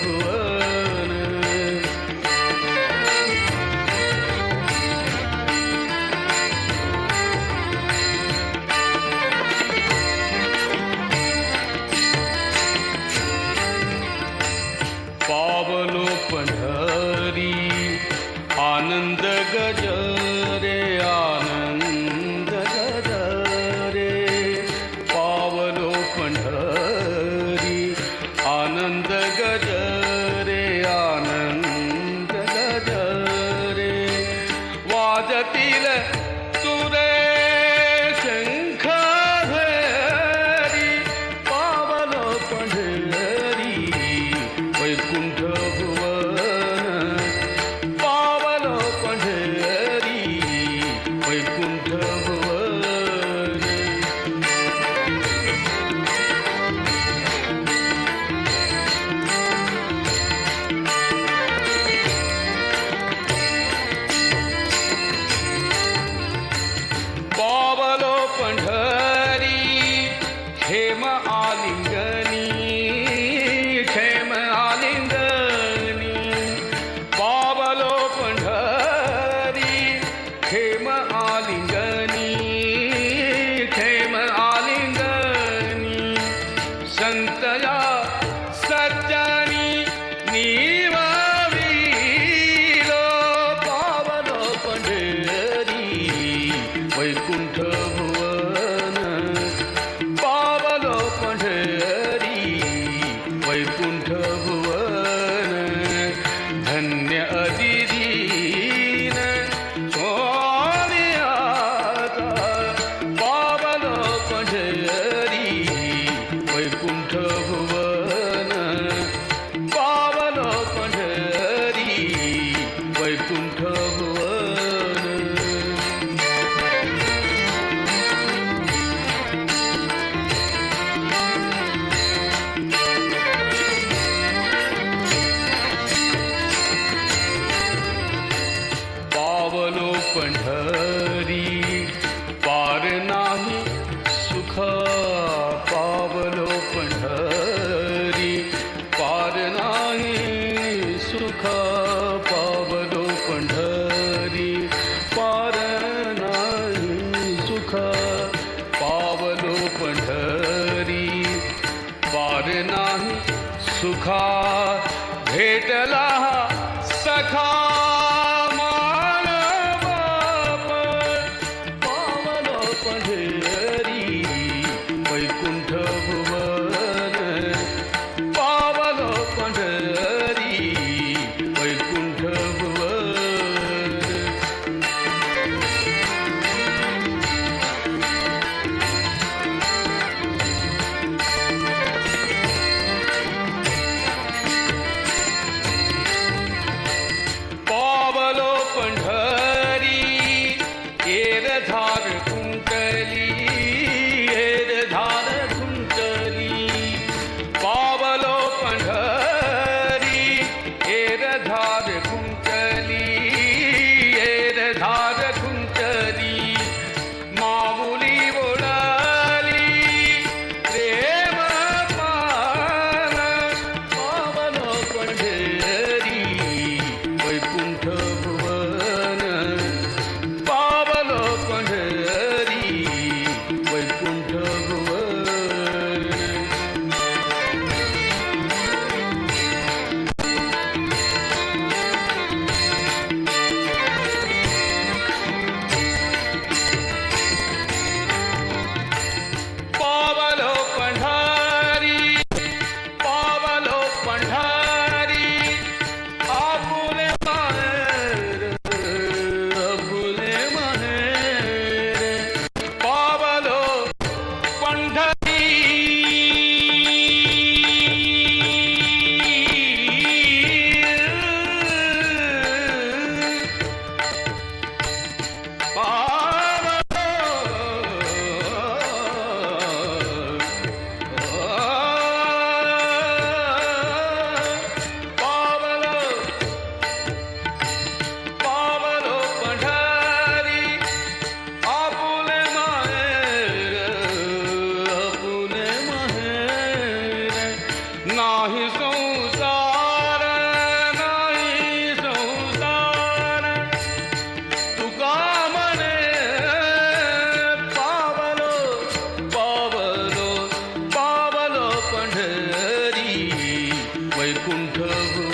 ಪ್ರಭುವ Vaikuntha Paulo Pandhari पार नाही सुख पावलो पंढरी पार नाही सुख पावलो पंढरी पार नाही सुखा வைகுண்டவோ